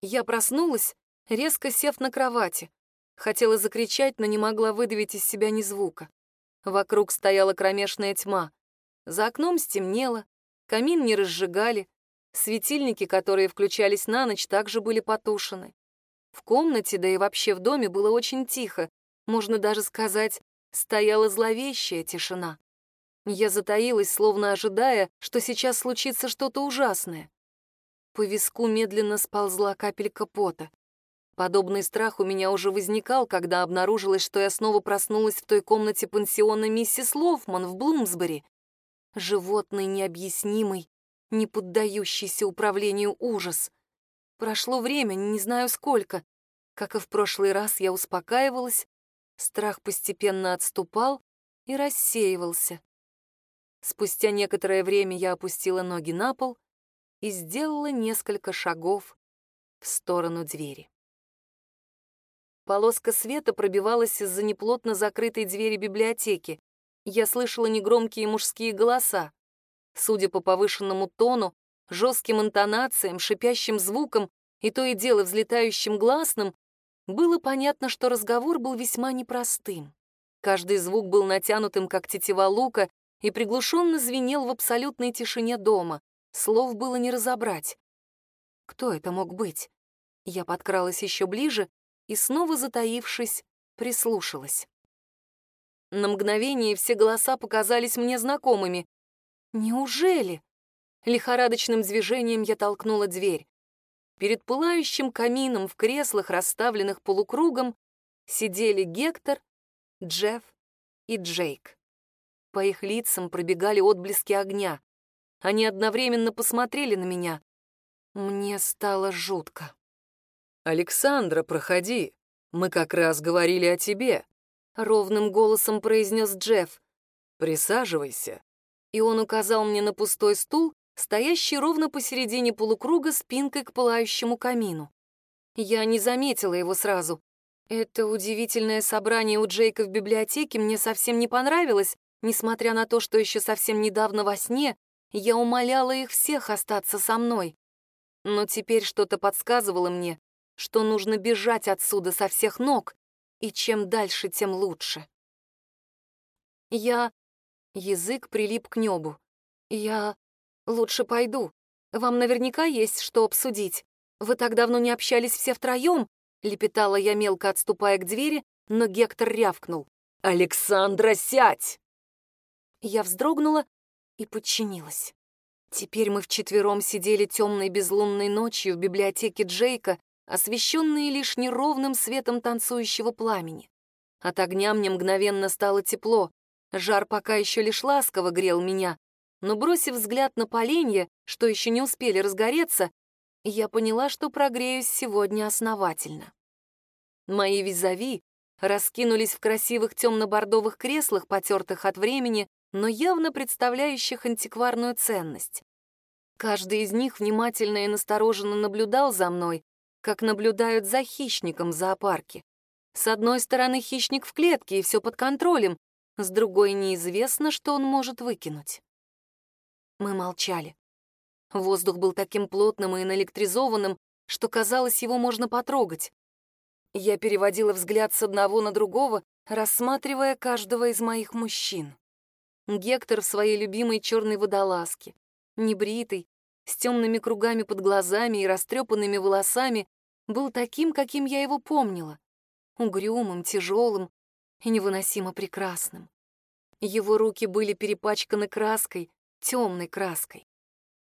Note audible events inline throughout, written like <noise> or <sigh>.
Я проснулась, резко сев на кровати. Хотела закричать, но не могла выдавить из себя ни звука. Вокруг стояла кромешная тьма. За окном стемнело, камин не разжигали, светильники, которые включались на ночь, также были потушены. В комнате, да и вообще в доме было очень тихо, можно даже сказать, стояла зловещая тишина. Я затаилась, словно ожидая, что сейчас случится что-то ужасное. По виску медленно сползла капелька пота. Подобный страх у меня уже возникал, когда обнаружилось, что я снова проснулась в той комнате пансиона миссис Лофман в Блумсбери. Животный, необъяснимый, не поддающийся управлению ужас. Прошло время, не знаю сколько. Как и в прошлый раз, я успокаивалась, страх постепенно отступал и рассеивался. Спустя некоторое время я опустила ноги на пол и сделала несколько шагов в сторону двери. Полоска света пробивалась из-за неплотно закрытой двери библиотеки. Я слышала негромкие мужские голоса. Судя по повышенному тону, жестким интонациям, шипящим звукам и то и дело взлетающим гласным, было понятно, что разговор был весьма непростым. Каждый звук был натянутым, как тетива лука, и приглушенно звенел в абсолютной тишине дома. Слов было не разобрать. Кто это мог быть? Я подкралась еще ближе и, снова затаившись, прислушалась. На мгновение все голоса показались мне знакомыми. Неужели? Лихорадочным движением я толкнула дверь. Перед пылающим камином в креслах, расставленных полукругом, сидели Гектор, Джефф и Джейк. По их лицам пробегали отблески огня. Они одновременно посмотрели на меня. Мне стало жутко. «Александра, проходи. Мы как раз говорили о тебе», — ровным голосом произнес Джефф. «Присаживайся» и он указал мне на пустой стул, стоящий ровно посередине полукруга спинкой к пылающему камину. Я не заметила его сразу. Это удивительное собрание у Джейка в библиотеке мне совсем не понравилось, несмотря на то, что еще совсем недавно во сне я умоляла их всех остаться со мной. Но теперь что-то подсказывало мне, что нужно бежать отсюда со всех ног, и чем дальше, тем лучше. Я Язык прилип к небу. «Я лучше пойду. Вам наверняка есть что обсудить. Вы так давно не общались все втроем?» — лепетала я, мелко отступая к двери, но Гектор рявкнул. «Александра, сядь!» Я вздрогнула и подчинилась. Теперь мы вчетвером сидели темной безлунной ночью в библиотеке Джейка, освещенные лишь неровным светом танцующего пламени. От огня мне мгновенно стало тепло, Жар пока еще лишь ласково грел меня, но, бросив взгляд на поленья, что еще не успели разгореться, я поняла, что прогреюсь сегодня основательно. Мои визави раскинулись в красивых темно-бордовых креслах, потертых от времени, но явно представляющих антикварную ценность. Каждый из них внимательно и настороженно наблюдал за мной, как наблюдают за хищником в зоопарке. С одной стороны, хищник в клетке, и все под контролем, с другой неизвестно, что он может выкинуть. Мы молчали. Воздух был таким плотным и наэлектризованным, что казалось, его можно потрогать. Я переводила взгляд с одного на другого, рассматривая каждого из моих мужчин. Гектор в своей любимой черной водолазке, небритый, с темными кругами под глазами и растрепанными волосами, был таким, каким я его помнила. Угрюмым, тяжелым, и невыносимо прекрасным. Его руки были перепачканы краской, темной краской.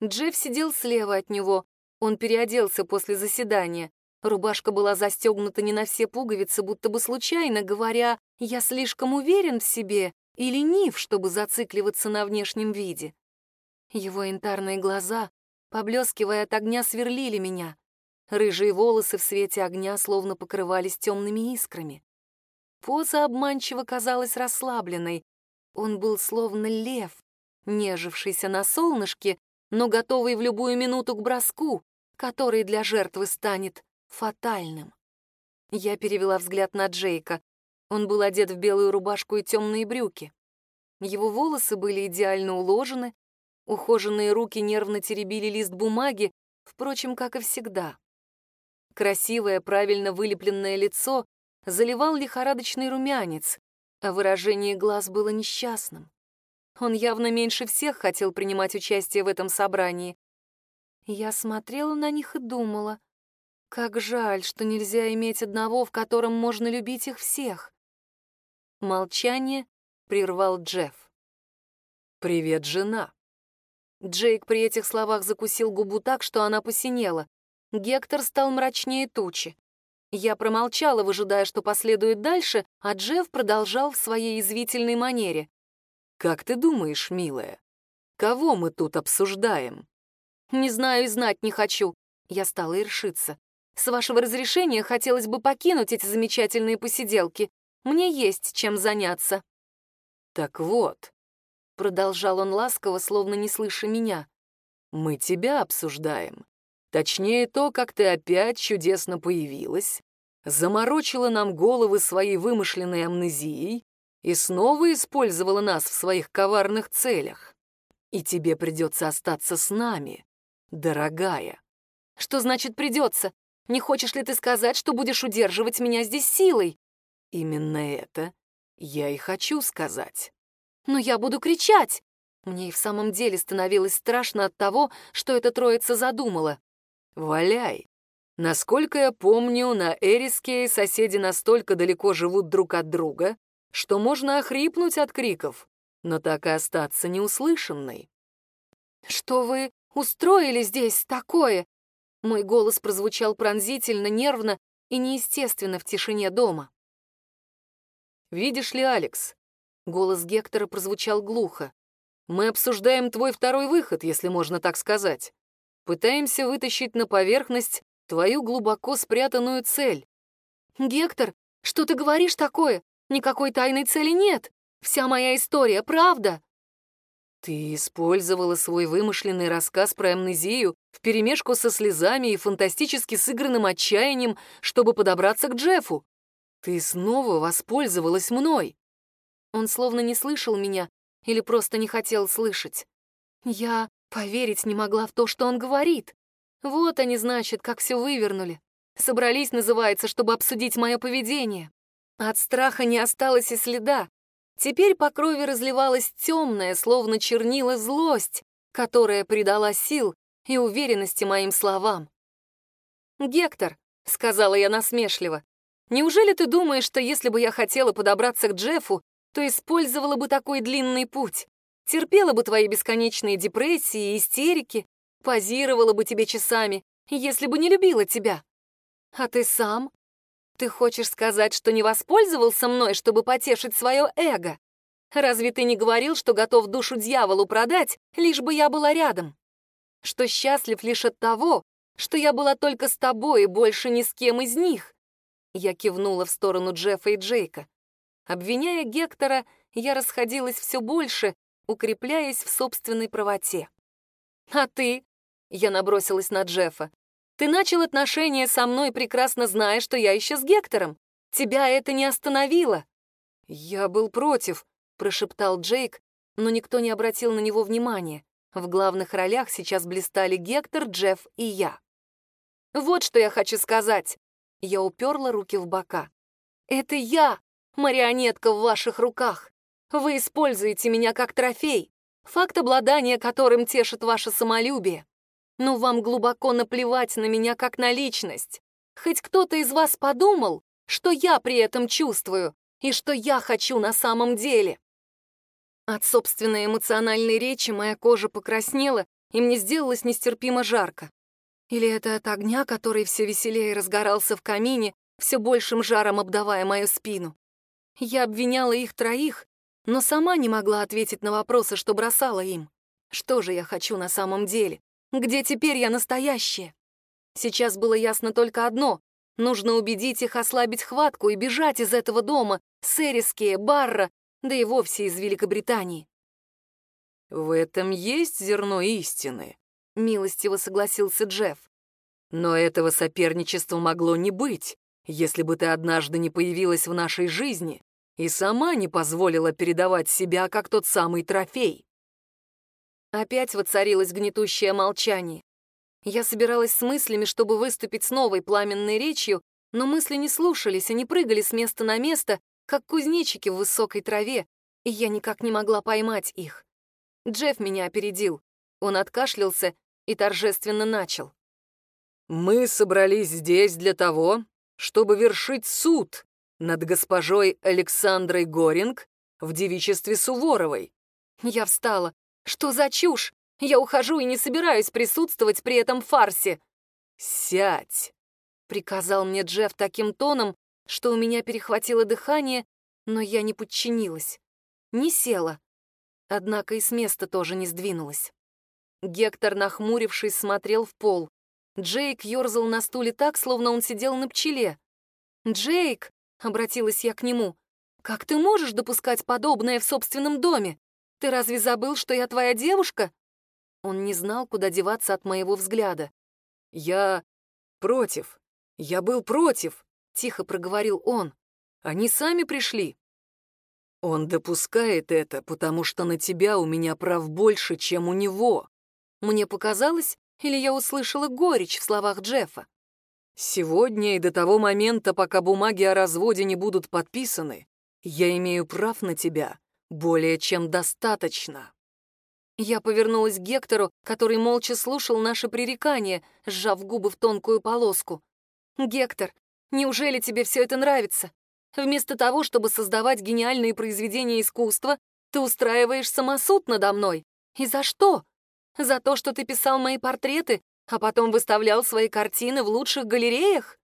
Джефф сидел слева от него, он переоделся после заседания. Рубашка была застегнута не на все пуговицы, будто бы случайно говоря, «я слишком уверен в себе» и ленив, чтобы зацикливаться на внешнем виде. Его янтарные глаза, поблескивая от огня, сверлили меня. Рыжие волосы в свете огня словно покрывались темными искрами. Поза обманчиво казалась расслабленной. Он был словно лев, нежившийся на солнышке, но готовый в любую минуту к броску, который для жертвы станет фатальным. Я перевела взгляд на Джейка. Он был одет в белую рубашку и темные брюки. Его волосы были идеально уложены, ухоженные руки нервно теребили лист бумаги, впрочем, как и всегда. Красивое, правильно вылепленное лицо заливал лихорадочный румянец, а выражение глаз было несчастным. Он явно меньше всех хотел принимать участие в этом собрании. Я смотрела на них и думала, как жаль, что нельзя иметь одного, в котором можно любить их всех. Молчание прервал Джефф. «Привет, жена». Джейк при этих словах закусил губу так, что она посинела. Гектор стал мрачнее тучи. Я промолчала, выжидая, что последует дальше, а Джефф продолжал в своей извительной манере. «Как ты думаешь, милая, кого мы тут обсуждаем?» «Не знаю и знать не хочу». Я стала иршиться. «С вашего разрешения хотелось бы покинуть эти замечательные посиделки. Мне есть чем заняться». «Так вот», — продолжал он ласково, словно не слыша меня, «мы тебя обсуждаем. Точнее, то, как ты опять чудесно появилась, заморочила нам головы своей вымышленной амнезией и снова использовала нас в своих коварных целях. И тебе придется остаться с нами, дорогая. Что значит придется? Не хочешь ли ты сказать, что будешь удерживать меня здесь силой? Именно это я и хочу сказать. Но я буду кричать. Мне и в самом деле становилось страшно от того, что эта троица задумала. Валяй. Насколько я помню, на Эриске соседи настолько далеко живут друг от друга, что можно охрипнуть от криков, но так и остаться неуслышанной. «Что вы устроили здесь такое?» Мой голос прозвучал пронзительно, нервно и неестественно в тишине дома. «Видишь ли, Алекс?» Голос Гектора прозвучал глухо. «Мы обсуждаем твой второй выход, если можно так сказать. Пытаемся вытащить на поверхность твою глубоко спрятанную цель. Гектор, что ты говоришь такое? Никакой тайной цели нет. Вся моя история — правда. Ты использовала свой вымышленный рассказ про амнезию вперемешку со слезами и фантастически сыгранным отчаянием, чтобы подобраться к Джеффу. Ты снова воспользовалась мной. Он словно не слышал меня или просто не хотел слышать. Я Поверить не могла в то, что он говорит. Вот они, значит, как все вывернули. Собрались, называется, чтобы обсудить мое поведение. От страха не осталось и следа. Теперь по крови разливалась темная, словно чернила злость, которая придала сил и уверенности моим словам. «Гектор», — сказала я насмешливо, «неужели ты думаешь, что если бы я хотела подобраться к Джеффу, то использовала бы такой длинный путь? терпела бы твои бесконечные депрессии и истерики, позировала бы тебе часами, если бы не любила тебя. А ты сам? Ты хочешь сказать, что не воспользовался мной, чтобы потешить свое эго? Разве ты не говорил, что готов душу дьяволу продать, лишь бы я была рядом? Что счастлив лишь от того, что я была только с тобой и больше ни с кем из них? Я кивнула в сторону Джеффа и Джейка. Обвиняя Гектора, я расходилась все больше, укрепляясь в собственной правоте. «А ты?» — я набросилась на Джеффа. «Ты начал отношения со мной, прекрасно зная, что я еще с Гектором. Тебя это не остановило». «Я был против», — прошептал Джейк, но никто не обратил на него внимания. В главных ролях сейчас блистали Гектор, Джефф и я. «Вот что я хочу сказать!» Я уперла руки в бока. «Это я, марионетка в ваших руках. Вы используете меня как трофей, факт обладания которым тешит ваше самолюбие. Но вам глубоко наплевать на меня как на личность. Хоть кто-то из вас подумал, что я при этом чувствую и что я хочу на самом деле. От собственной эмоциональной речи моя кожа покраснела, и мне сделалось нестерпимо жарко. Или это от огня, который все веселее разгорался в камине, все большим жаром обдавая мою спину. Я обвиняла их троих, но сама не могла ответить на вопросы, что бросала им. Что же я хочу на самом деле? Где теперь я настоящая? Сейчас было ясно только одно — нужно убедить их ослабить хватку и бежать из этого дома, Сериские, Барра, да и вовсе из Великобритании. «В этом есть зерно истины», — милостиво согласился Джефф. «Но этого соперничества могло не быть, если бы ты однажды не появилась в нашей жизни и сама не позволила передавать себя, как тот самый трофей. Опять воцарилось гнетущее молчание. Я собиралась с мыслями, чтобы выступить с новой пламенной речью, но мысли не слушались, они прыгали с места на место, как кузнечики в высокой траве, и я никак не могла поймать их. Джефф меня опередил. Он откашлялся и торжественно начал. «Мы собрались здесь для того, чтобы вершить суд над госпожой Александрой Горинг в девичестве Суворовой». Я встала. «Что за чушь? Я ухожу и не собираюсь присутствовать при этом фарсе». «Сядь!» — приказал мне Джефф таким тоном, что у меня перехватило дыхание, но я не подчинилась. Не села. Однако и с места тоже не сдвинулась. Гектор, нахмурившись, смотрел в пол. Джейк ерзал на стуле так, словно он сидел на пчеле. «Джейк!» — обратилась я к нему. «Как ты можешь допускать подобное в собственном доме? Ты разве забыл, что я твоя девушка?» Он не знал, куда деваться от моего взгляда. «Я против. Я был против», — тихо проговорил он. «Они сами пришли». «Он допускает это, потому что на тебя у меня прав больше, чем у него». Мне показалось, или я услышала горечь в словах Джеффа. «Сегодня и до того момента, пока бумаги о разводе не будут подписаны, я имею прав на тебя более чем достаточно». Я повернулась к Гектору, который молча слушал наше пререкание, сжав губы в тонкую полоску. «Гектор, неужели тебе все это нравится? Вместо того, чтобы создавать гениальные произведения искусства, ты устраиваешь самосуд надо мной. И за что? За то, что ты писал мои портреты, а потом выставлял свои картины в лучших галереях?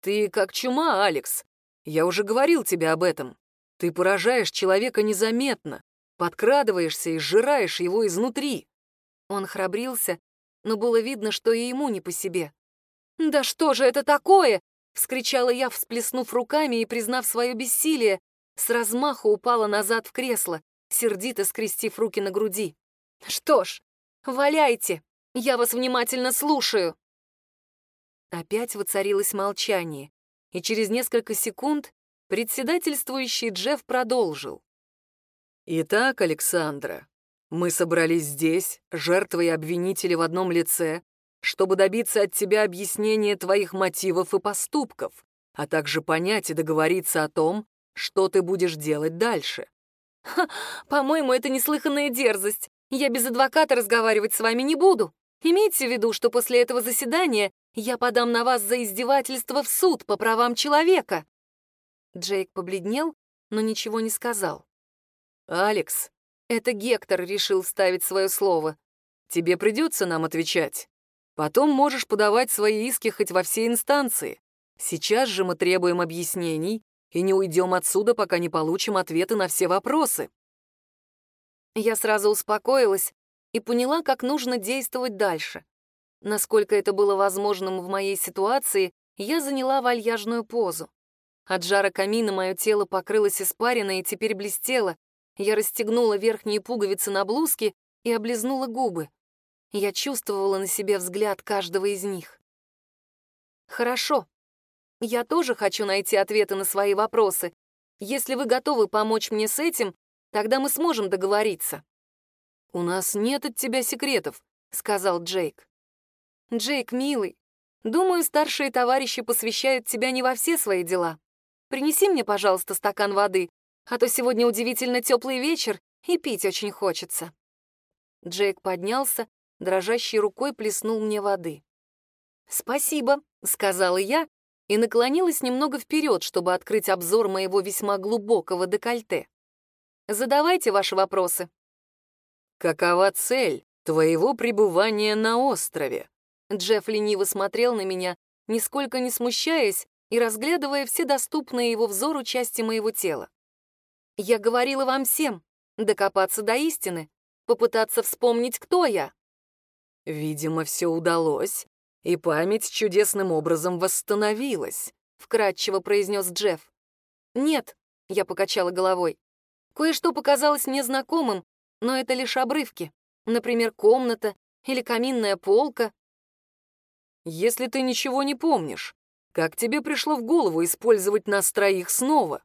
Ты как чума, Алекс. Я уже говорил тебе об этом. Ты поражаешь человека незаметно, подкрадываешься и сжираешь его изнутри. Он храбрился, но было видно, что и ему не по себе. «Да что же это такое?» — вскричала я, всплеснув руками и признав свое бессилие. С размаху упала назад в кресло, сердито скрестив руки на груди. «Что ж, валяйте, я вас внимательно слушаю». Опять воцарилось молчание, и через несколько секунд председательствующий Джефф продолжил. «Итак, Александра, мы собрались здесь, жертвы и обвинители в одном лице, чтобы добиться от тебя объяснения твоих мотивов и поступков, а также понять и договориться о том, что ты будешь делать дальше». «Ха, по-моему, это неслыханная дерзость. Я без адвоката разговаривать с вами не буду. Имейте в виду, что после этого заседания я подам на вас за издевательство в суд по правам человека». Джейк побледнел, но ничего не сказал. «Алекс, это Гектор решил вставить свое слово. Тебе придется нам отвечать. Потом можешь подавать свои иски хоть во все инстанции. Сейчас же мы требуем объяснений и не уйдем отсюда, пока не получим ответы на все вопросы». Я сразу успокоилась и поняла, как нужно действовать дальше. Насколько это было возможным в моей ситуации, я заняла вальяжную позу. От жара камина мое тело покрылось испариной и теперь блестело, я расстегнула верхние пуговицы на блузке и облизнула губы. Я чувствовала на себе взгляд каждого из них. «Хорошо. Я тоже хочу найти ответы на свои вопросы. Если вы готовы помочь мне с этим, тогда мы сможем договориться». «У нас нет от тебя секретов», — сказал Джейк. «Джейк, милый, думаю, старшие товарищи посвящают тебя не во все свои дела. Принеси мне, пожалуйста, стакан воды, а то сегодня удивительно теплый вечер, и пить очень хочется». Джейк поднялся, дрожащей рукой плеснул мне воды. «Спасибо», — сказала я и наклонилась немного вперед, чтобы открыть обзор моего весьма глубокого декольте. «Задавайте ваши вопросы». «Какова цель твоего пребывания на острове?» Джефф лениво смотрел на меня, нисколько не смущаясь и разглядывая все доступные его взору части моего тела. Я говорила вам всем докопаться до истины, попытаться вспомнить, кто я. Видимо, все удалось, и память чудесным образом восстановилась, вкратчиво произнес Джефф. Нет, я покачала головой. Кое-что показалось мне знакомым, но это лишь обрывки. Например, комната или каминная полка. Если ты ничего не помнишь, как тебе пришло в голову использовать нас троих снова?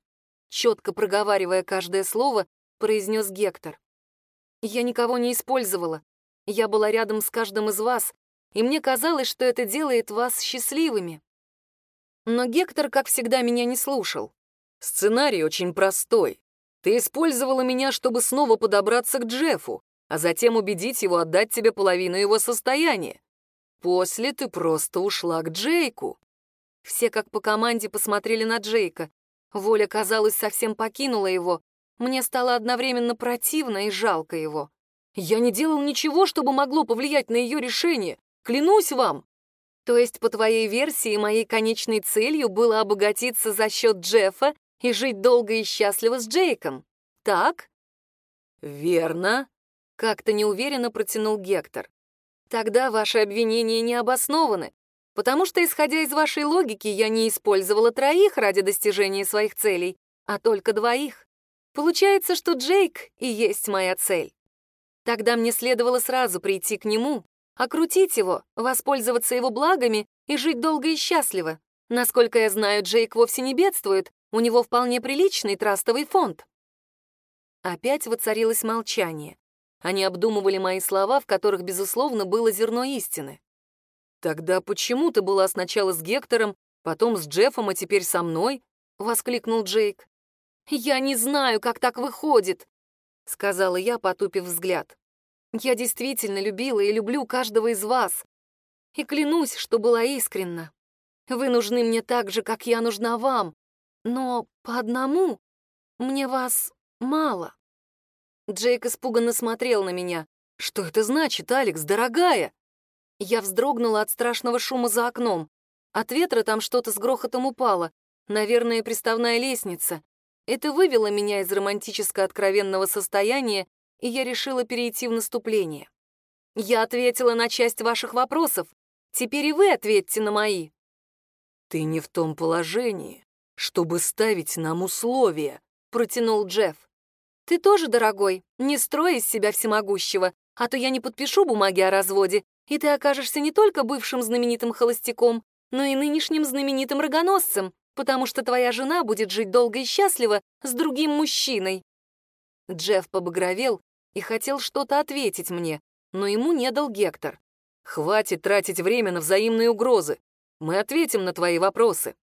четко проговаривая каждое слово, произнес Гектор. «Я никого не использовала. Я была рядом с каждым из вас, и мне казалось, что это делает вас счастливыми. Но Гектор, как всегда, меня не слушал. Сценарий очень простой. Ты использовала меня, чтобы снова подобраться к Джеффу, а затем убедить его отдать тебе половину его состояния. После ты просто ушла к Джейку. Все как по команде посмотрели на Джейка. Воля, казалось, совсем покинула его. Мне стало одновременно противно и жалко его. Я не делал ничего, чтобы могло повлиять на ее решение. Клянусь вам. То есть, по твоей версии, моей конечной целью было обогатиться за счет Джеффа и жить долго и счастливо с Джейком. Так? Верно. Как-то неуверенно протянул Гектор. Тогда ваши обвинения не обоснованы, потому что, исходя из вашей логики, я не использовала троих ради достижения своих целей, а только двоих. Получается, что Джейк и есть моя цель. Тогда мне следовало сразу прийти к нему, окрутить его, воспользоваться его благами и жить долго и счастливо. Насколько я знаю, Джейк вовсе не бедствует, у него вполне приличный трастовый фонд. Опять воцарилось молчание. Они обдумывали мои слова, в которых, безусловно, было зерно истины. «Тогда почему ты была сначала с Гектором, потом с Джеффом, а теперь со мной?» — воскликнул Джейк. «Я не знаю, как так выходит», — сказала я, потупив взгляд. «Я действительно любила и люблю каждого из вас. И клянусь, что была искренна. Вы нужны мне так же, как я нужна вам. Но по одному мне вас мало». Джейк испуганно смотрел на меня. «Что это значит, Алекс, дорогая?» Я вздрогнула от страшного шума за окном. От ветра там что-то с грохотом упало. Наверное, приставная лестница. Это вывело меня из романтическо-откровенного состояния, и я решила перейти в наступление. Я ответила на часть ваших вопросов. Теперь и вы ответьте на мои. «Ты не в том положении, чтобы ставить нам условия», — протянул Джефф. Ты тоже, дорогой, не строй из себя всемогущего, а то я не подпишу бумаги о разводе, и ты окажешься не только бывшим знаменитым холостяком, но и нынешним знаменитым рогоносцем, потому что твоя жена будет жить долго и счастливо с другим мужчиной». Джефф побагровел и хотел что-то ответить мне, но ему не дал Гектор. «Хватит тратить время на взаимные угрозы. Мы ответим на твои вопросы».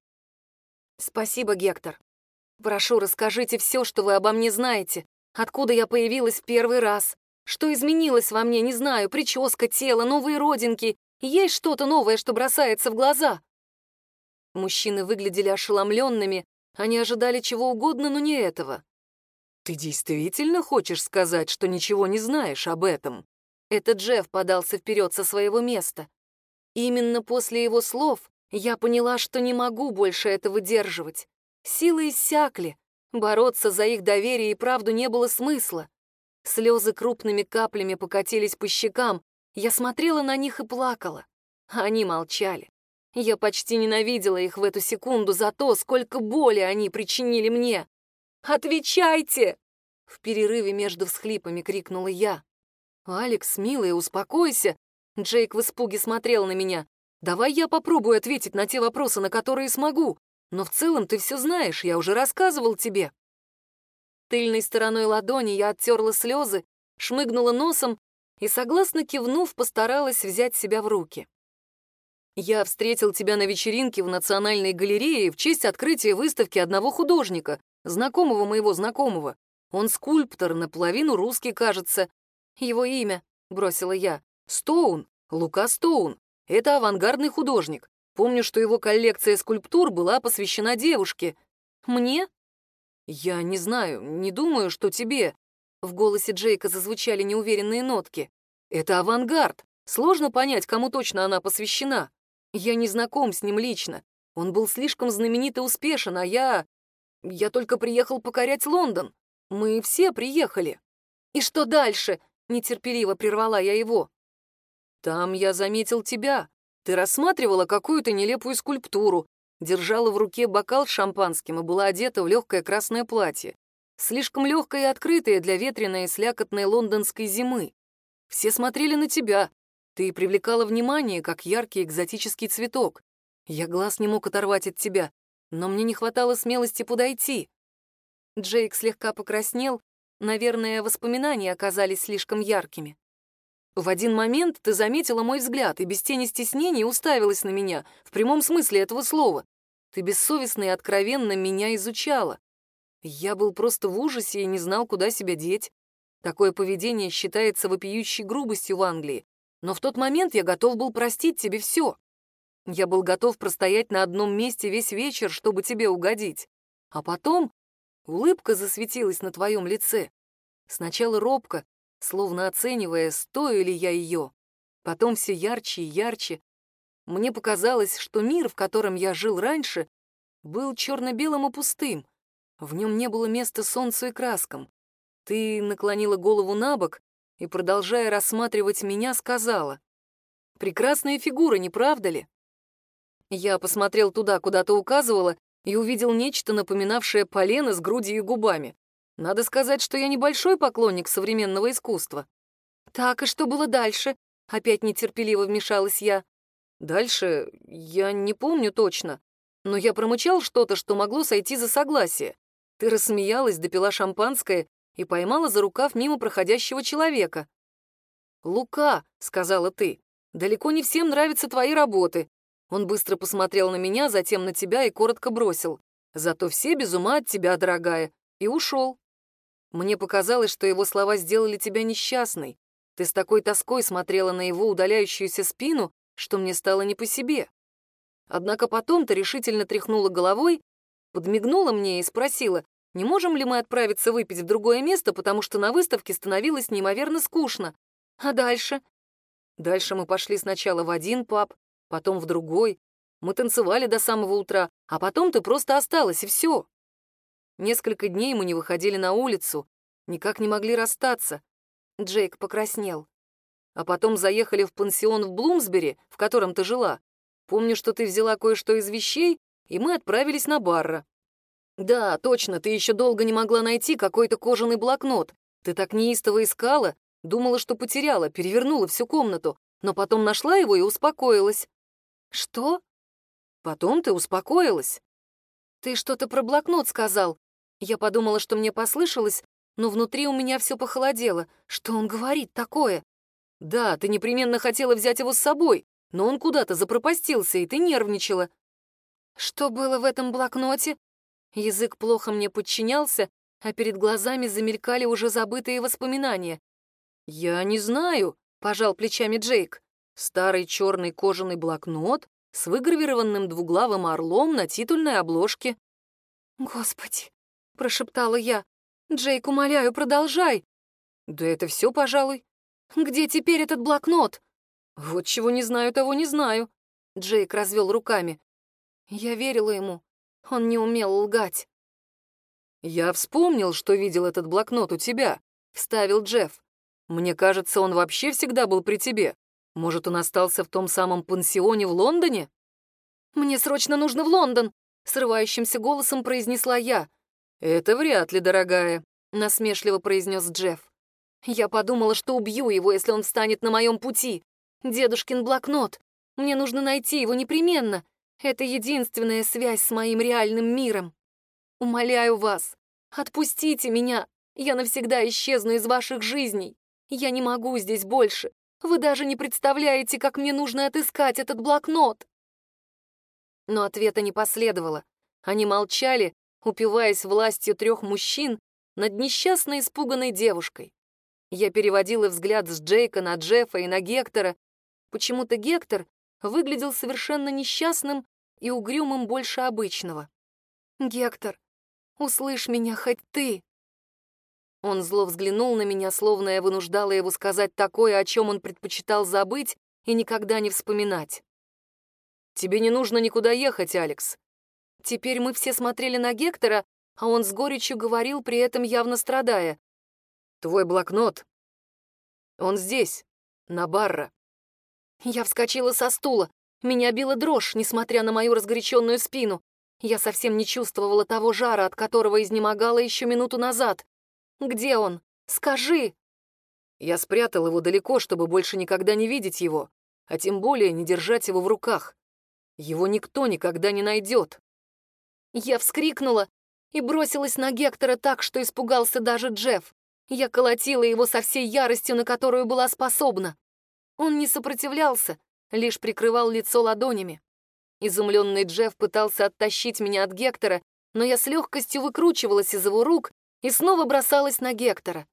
«Спасибо, Гектор. Прошу, расскажите все, что вы обо мне знаете. Откуда я появилась в первый раз? Что изменилось во мне, не знаю, прическа, тело, новые родинки. Есть что-то новое, что бросается в глаза?» Мужчины выглядели ошеломленными, они ожидали чего угодно, но не этого. «Ты действительно хочешь сказать, что ничего не знаешь об этом?» Это Джефф подался вперед со своего места. Именно после его слов я поняла, что не могу больше это выдерживать. Силы иссякли, бороться за их доверие и правду не было смысла. Слезы крупными каплями покатились по щекам, я смотрела на них и плакала. Они молчали. Я почти ненавидела их в эту секунду за то, сколько боли они причинили мне. «Отвечайте!» В перерыве между всхлипами крикнула я. «Алекс, милая, успокойся!» Джейк в испуге смотрел на меня. «Давай я попробую ответить на те вопросы, на которые смогу. Но в целом ты все знаешь, я уже рассказывал тебе». Тыльной стороной ладони я оттерла слезы, шмыгнула носом и, согласно кивнув, постаралась взять себя в руки. «Я встретил тебя на вечеринке в Национальной галерее в честь открытия выставки одного художника, знакомого моего знакомого. Он скульптор, наполовину русский, кажется. Его имя, — бросила я. Стоун, Лука Стоун. Это авангардный художник. Помню, что его коллекция скульптур была посвящена девушке. Мне? Я не знаю, не думаю, что тебе. В голосе Джейка зазвучали неуверенные нотки. Это авангард. Сложно понять, кому точно она посвящена. Я не знаком с ним лично. Он был слишком знаменит и успешен, а я... Я только приехал покорять Лондон. Мы все приехали. И что дальше? Нетерпеливо прервала я его. Там я заметил тебя. Ты рассматривала какую-то нелепую скульптуру, держала в руке бокал с шампанским и была одета в легкое красное платье. Слишком легкое и открытое для ветреной и слякотной лондонской зимы. Все смотрели на тебя. Ты привлекала внимание, как яркий экзотический цветок. Я глаз не мог оторвать от тебя, но мне не хватало смелости подойти. Джейк слегка покраснел, наверное, воспоминания оказались слишком яркими. В один момент ты заметила мой взгляд и без тени стеснения уставилась на меня, в прямом смысле этого слова. Ты бессовестно и откровенно меня изучала. Я был просто в ужасе и не знал, куда себя деть. Такое поведение считается вопиющей грубостью в Англии, но в тот момент я готов был простить тебе все. Я был готов простоять на одном месте весь вечер, чтобы тебе угодить. А потом улыбка засветилась на твоем лице. Сначала робко, словно оценивая, стою ли я ее. Потом все ярче и ярче. Мне показалось, что мир, в котором я жил раньше, был черно-белым и пустым. В нем не было места солнцу и краскам. Ты наклонила голову на бок и, продолжая рассматривать меня, сказала. «Прекрасная фигура, не правда ли?» Я посмотрел туда, куда ты указывала, и увидел нечто, напоминавшее полено с грудью и губами. Надо сказать, что я небольшой поклонник современного искусства. Так, и что было дальше? Опять нетерпеливо вмешалась я. Дальше я не помню точно, но я промычал что-то, что могло сойти за согласие. Ты рассмеялась, допила шампанское и поймала за рукав мимо проходящего человека. «Лука», — сказала ты, — «далеко не всем нравятся твои работы». Он быстро посмотрел на меня, затем на тебя и коротко бросил. «Зато все без ума от тебя, дорогая», и ушел. Мне показалось, что его слова сделали тебя несчастной. Ты с такой тоской смотрела на его удаляющуюся спину, что мне стало не по себе. Однако потом ты решительно тряхнула головой, подмигнула мне и спросила, не можем ли мы отправиться выпить в другое место, потому что на выставке становилось неимоверно скучно. А дальше? Дальше мы пошли сначала в один паб, потом в другой. Мы танцевали до самого утра, а потом ты просто осталась, и все. Несколько дней мы не выходили на улицу, никак не могли расстаться. Джейк покраснел. А потом заехали в пансион в Блумсбери, в котором ты жила. Помню, что ты взяла кое-что из вещей, и мы отправились на Барра. Да, точно, ты еще долго не могла найти какой-то кожаный блокнот. Ты так неистово искала, думала, что потеряла, перевернула всю комнату, но потом нашла его и успокоилась. Что? Потом ты успокоилась. Ты что-то про блокнот сказал, я подумала, что мне послышалось, но внутри у меня все похолодело. Что он говорит такое? Да, ты непременно хотела взять его с собой, но он куда-то запропастился, и ты нервничала. Что было в этом блокноте? Язык плохо мне подчинялся, а перед глазами замелькали уже забытые воспоминания. «Я не знаю», — пожал плечами Джейк. «Старый черный кожаный блокнот с выгравированным двуглавым орлом на титульной обложке». «Господи, прошептала я. «Джейк, умоляю, продолжай!» «Да это все, пожалуй». «Где теперь этот блокнот?» «Вот чего не знаю, того не знаю». Джейк развел руками. Я верила ему. Он не умел лгать. «Я вспомнил, что видел этот блокнот у тебя», — вставил Джефф. «Мне кажется, он вообще всегда был при тебе. Может, он остался в том самом пансионе в Лондоне?» «Мне срочно нужно в Лондон», — срывающимся голосом произнесла я. «Это вряд ли, дорогая», — насмешливо произнес Джефф. «Я подумала, что убью его, если он встанет на моем пути. Дедушкин блокнот. Мне нужно найти его непременно. Это единственная связь с моим реальным миром. Умоляю вас, отпустите меня. Я навсегда исчезну из ваших жизней. Я не могу здесь больше. Вы даже не представляете, как мне нужно отыскать этот блокнот». Но ответа не последовало. Они молчали, упиваясь властью трех мужчин над несчастной испуганной девушкой. Я переводила взгляд с Джейка на Джеффа и на Гектора. Почему-то Гектор выглядел совершенно несчастным и угрюмым больше обычного. «Гектор, услышь меня хоть ты!» Он зло взглянул на меня, словно я вынуждала его сказать такое, о чем он предпочитал забыть и никогда не вспоминать. «Тебе не нужно никуда ехать, Алекс. Теперь мы все смотрели на Гектора, а он с горечью говорил, при этом явно страдая. «Твой блокнот. Он здесь, на барра». Я вскочила со стула. Меня била дрожь, несмотря на мою разгоряченную спину. Я совсем не чувствовала того жара, от которого изнемогала еще минуту назад. «Где он? Скажи!» Я спрятал его далеко, чтобы больше никогда не видеть его, а тем более не держать его в руках. Его никто никогда не найдет. Я вскрикнула и бросилась на Гектора так, что испугался даже Джефф. Я колотила его со всей яростью, на которую была способна. Он не сопротивлялся, лишь прикрывал лицо ладонями. Изумленный Джефф пытался оттащить меня от Гектора, но я с легкостью выкручивалась из его рук и снова бросалась на Гектора.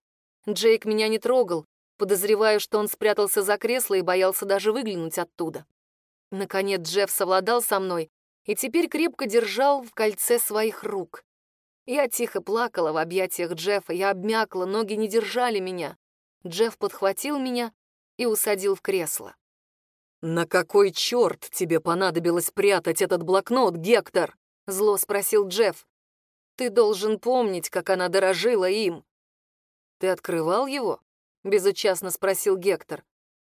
Джейк меня не трогал, подозревая, что он спрятался за кресло и боялся даже выглянуть оттуда. Наконец Джефф совладал со мной и теперь крепко держал в кольце своих рук. Я тихо плакала в объятиях Джеффа, я обмякла, ноги не держали меня. Джефф подхватил меня и усадил в кресло. «На какой черт тебе понадобилось прятать этот блокнот, Гектор?» — зло спросил Джефф. «Ты должен помнить, как она дорожила им». «Ты открывал его?» — безучастно спросил Гектор.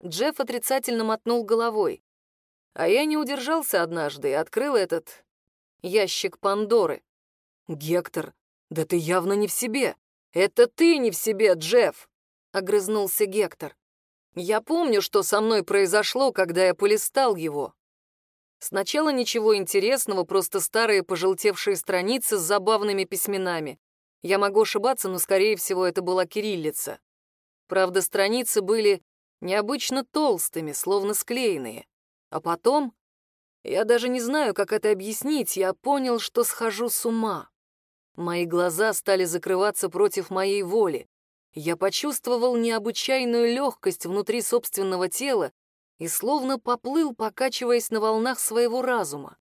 Джефф отрицательно мотнул головой. А я не удержался однажды и открыл этот ящик Пандоры. «Гектор, да ты явно не в себе. Это ты не в себе, Джефф!» — огрызнулся Гектор. «Я помню, что со мной произошло, когда я полистал его. Сначала ничего интересного, просто старые пожелтевшие страницы с забавными письменами. Я могу ошибаться, но, скорее всего, это была кириллица. Правда, страницы были необычно толстыми, словно склеенные. А потом, я даже не знаю, как это объяснить, я понял, что схожу с ума. Мои глаза стали закрываться против моей воли. Я почувствовал необычайную легкость внутри собственного тела и словно поплыл, покачиваясь на волнах своего разума.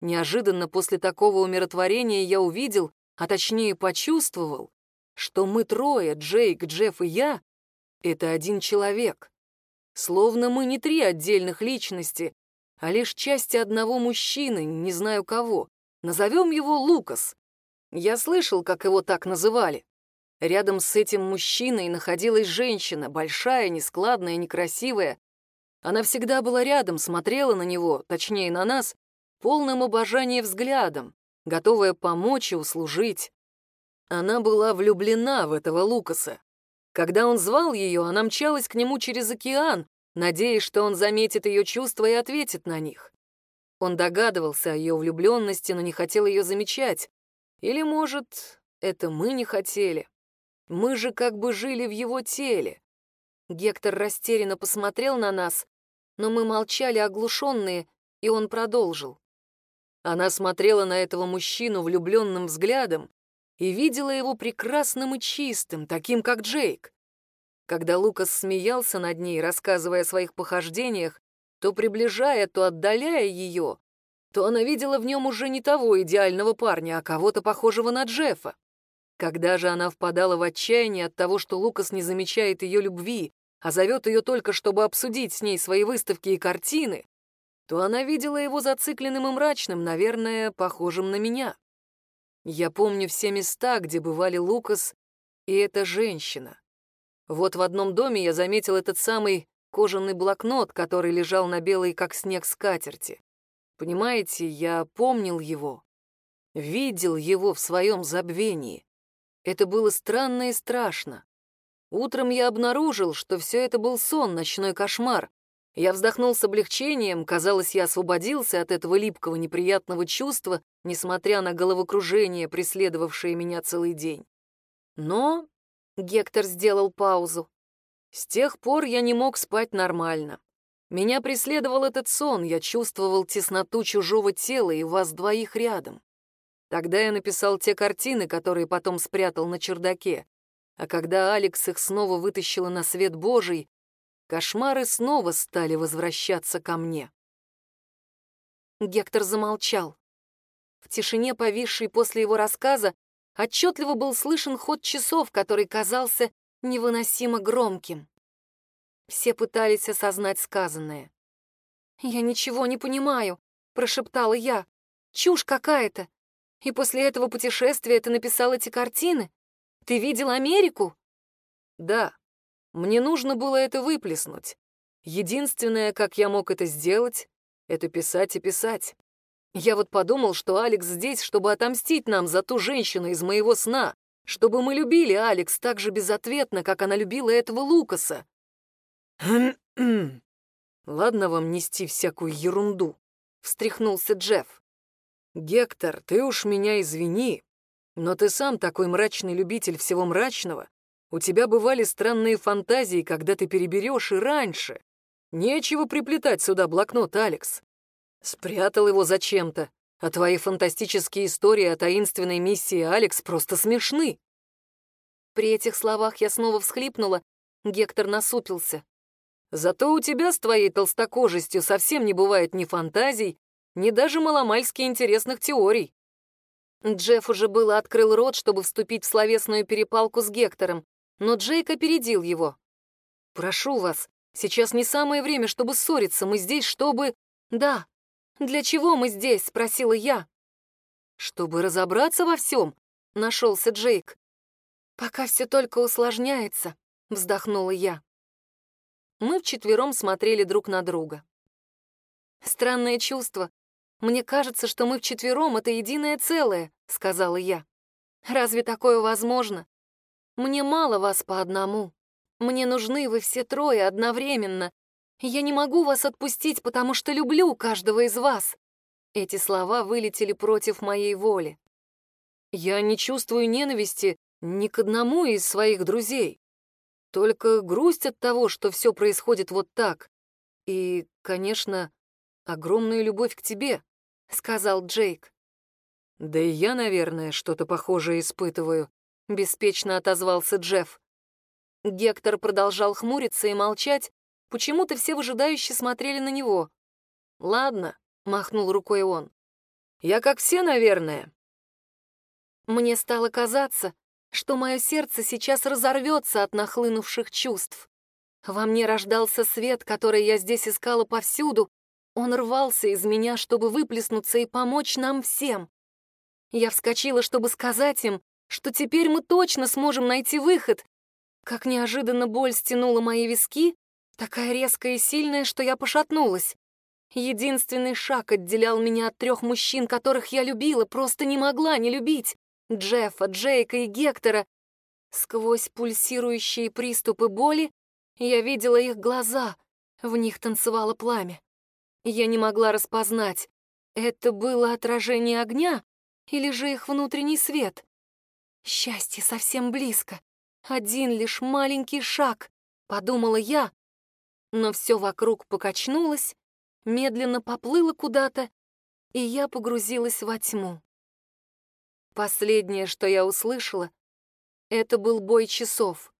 Неожиданно после такого умиротворения я увидел, а точнее почувствовал, что мы трое, Джейк, Джефф и я, — это один человек. Словно мы не три отдельных личности, а лишь части одного мужчины, не знаю кого. Назовем его Лукас. Я слышал, как его так называли. Рядом с этим мужчиной находилась женщина, большая, нескладная, некрасивая, она всегда была рядом, смотрела на него, точнее на нас, полным обожания взглядом, готовая помочь и услужить. Она была влюблена в этого Лукаса. Когда он звал ее, она мчалась к нему через океан, надеясь, что он заметит ее чувства и ответит на них. Он догадывался о ее влюбленности, но не хотел ее замечать. Или, может, это мы не хотели. Мы же как бы жили в его теле. Гектор растерянно посмотрел на нас, но мы молчали оглушенные, и он продолжил. Она смотрела на этого мужчину влюбленным взглядом и видела его прекрасным и чистым, таким, как Джейк. Когда Лукас смеялся над ней, рассказывая о своих похождениях, то приближая, то отдаляя ее, то она видела в нем уже не того идеального парня, а кого-то похожего на Джеффа. Когда же она впадала в отчаяние от того, что Лукас не замечает ее любви, а зовет ее только, чтобы обсудить с ней свои выставки и картины, то она видела его зацикленным и мрачным, наверное, похожим на меня. Я помню все места, где бывали Лукас и эта женщина. Вот в одном доме я заметил этот самый кожаный блокнот, который лежал на белой, как снег, скатерти. Понимаете, я помнил его, видел его в своем забвении. Это было странно и страшно. Утром я обнаружил, что все это был сон, ночной кошмар. Я вздохнул с облегчением, казалось, я освободился от этого липкого неприятного чувства, несмотря на головокружение, преследовавшее меня целый день. Но Гектор сделал паузу. С тех пор я не мог спать нормально. Меня преследовал этот сон, я чувствовал тесноту чужого тела и вас двоих рядом. Тогда я написал те картины, которые потом спрятал на чердаке. А когда Алекс их снова вытащила на свет Божий, кошмары снова стали возвращаться ко мне. Гектор замолчал. В тишине, повисшей после его рассказа, отчетливо был слышен ход часов, который казался невыносимо громким. Все пытались осознать сказанное. «Я ничего не понимаю», — прошептала я. «Чушь какая-то. И после этого путешествия ты написал эти картины? Ты видел Америку?» «Да. Мне нужно было это выплеснуть. Единственное, как я мог это сделать, это писать и писать. Я вот подумал, что Алекс здесь, чтобы отомстить нам за ту женщину из моего сна, чтобы мы любили Алекс так же безответно, как она любила этого Лукаса. <clears throat> Ладно вам нести всякую ерунду, встряхнулся Джефф. Гектор, ты уж меня извини, но ты сам такой мрачный любитель всего мрачного, У тебя бывали странные фантазии, когда ты переберешь и раньше. Нечего приплетать сюда блокнот, Алекс. Спрятал его зачем-то, а твои фантастические истории о таинственной миссии Алекс просто смешны. При этих словах я снова всхлипнула, Гектор насупился. Зато у тебя с твоей толстокожестью совсем не бывает ни фантазий, ни даже маломальски интересных теорий. Джефф уже было открыл рот, чтобы вступить в словесную перепалку с Гектором, но Джейк опередил его. «Прошу вас, сейчас не самое время, чтобы ссориться, мы здесь, чтобы...» «Да. Для чего мы здесь?» — спросила я. «Чтобы разобраться во всем», — нашелся Джейк. «Пока все только усложняется», — вздохнула я. Мы вчетвером смотрели друг на друга. «Странное чувство. Мне кажется, что мы вчетвером — это единое целое», — сказала я. «Разве такое возможно? Мне мало вас по одному. Мне нужны вы все трое одновременно. Я не могу вас отпустить, потому что люблю каждого из вас». Эти слова вылетели против моей воли. «Я не чувствую ненависти ни к одному из своих друзей. Только грусть от того, что все происходит вот так. И, конечно, огромную любовь к тебе», — сказал Джейк. «Да и я, наверное, что-то похожее испытываю», — беспечно отозвался Джефф. Гектор продолжал хмуриться и молчать, почему-то все выжидающе смотрели на него. «Ладно», — махнул рукой он. «Я как все, наверное». Мне стало казаться, что мое сердце сейчас разорвется от нахлынувших чувств. Во мне рождался свет, который я здесь искала повсюду. Он рвался из меня, чтобы выплеснуться и помочь нам всем. Я вскочила, чтобы сказать им, что теперь мы точно сможем найти выход. Как неожиданно боль стянула мои виски, такая резкая и сильная, что я пошатнулась. Единственный шаг отделял меня от трех мужчин, которых я любила, просто не могла не любить. Джеффа, Джейка и Гектора. Сквозь пульсирующие приступы боли я видела их глаза, в них танцевало пламя. Я не могла распознать, это было отражение огня или же их внутренний свет. Счастье совсем близко. Один лишь маленький шаг, подумала я, но все вокруг покачнулось, медленно поплыло куда-то, и я погрузилась во тьму. Последнее, что я услышала, это был бой часов.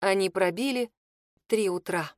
Они пробили три утра.